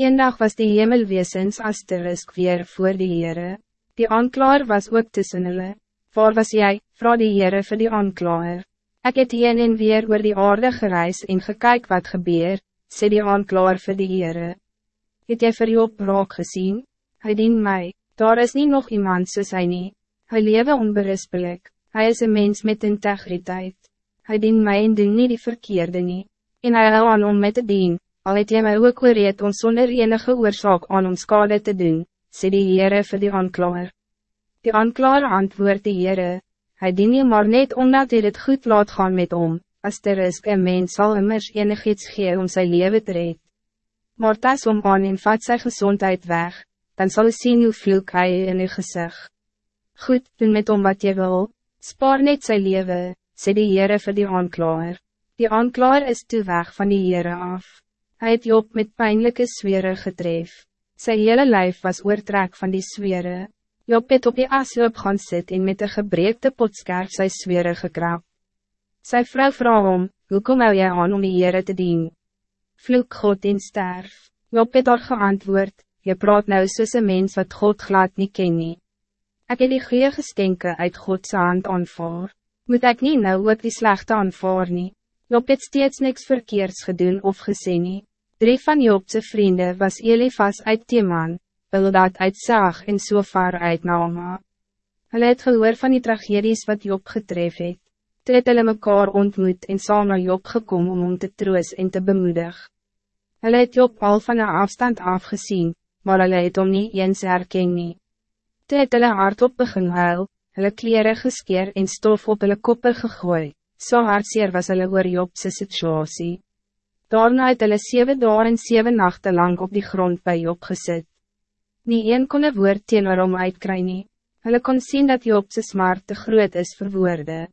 Eendag was die hemelweesens asterisk weer voor die Heere. Die aanklaar was ook tussen hulle. Waar was jij, vrouw die Heere vir die aanklaer? Ik het heen en weer oor die aarde gereis en gekyk wat gebeur, sê die aanklaar vir die Heere. Het jy vir Job raak gezien? Hij dien mij, daar is niet nog iemand soos hy nie. Hy lewe onberispelijk, hij is een mens met integriteit. Hij dien mij en doen nie die verkeerde nie. En hy hou aan om met te dien, al het jy my ook oorreed om sonder enige oorzaak aan om skade te doen, sê die Heere vir die aanklaer. Die aanklaer antwoord die Heere, hy dien nie maar net omdat hy dit goed laat gaan met om, as ter is een mens sal immers enig iets gee om sy leven te red. Maar tas om aan en vat sy gezondheid weg, dan zal hy sien hoe vloek hy in uw gezicht. Goed, doen met om wat je wil, spaar net sy leven, sê die Heere vir die aanklaer. Die aanklaer is toe weg van die Heere af. Hij het Job met pijnlijke zweren getref. Zijn hele lijf was oortrek van die zweren. Job het op die asloop gaan sit en met de gebreekte potskerf sy zweren gekrap. Sy vrou vraag om, hoe kom jy aan om die Heere te dien? Vloek God en sterf. Job het daar geantwoord, je praat nou soos een mens wat God glad niet ken nie. Ek het die goeie geskenke uit Godse hand aanvaar. Moet ik niet nou ook die slechte aanvaar nie? Job het steeds niks verkeerds gedoen of gesê nie. Drie van Joobse vrienden was Elifas uit Teman, Bildad uit Saag en Sofar uit Naama. Hulle het gehoor van die tragedies wat Job getref het. Toe het hulle mekaar ontmoet en saam na Job gekom om hom te troos en te bemoedig. Hulle het Job al van een afstand afgezien, maar hulle het hom nie eens herken nie. Toe het hulle hardop begin huil, hulle kleren geskeer en stof op hulle koppe gegooi, so hartseer was hulle oor Jobse situasie. Daarna het hulle zeven dagen en zeven nachten lang op die grond bij Job gezet. Nie een kon een woord teen waarom uitkry nie. Hulle kon zien dat Job sy smart te groot is vir woorde.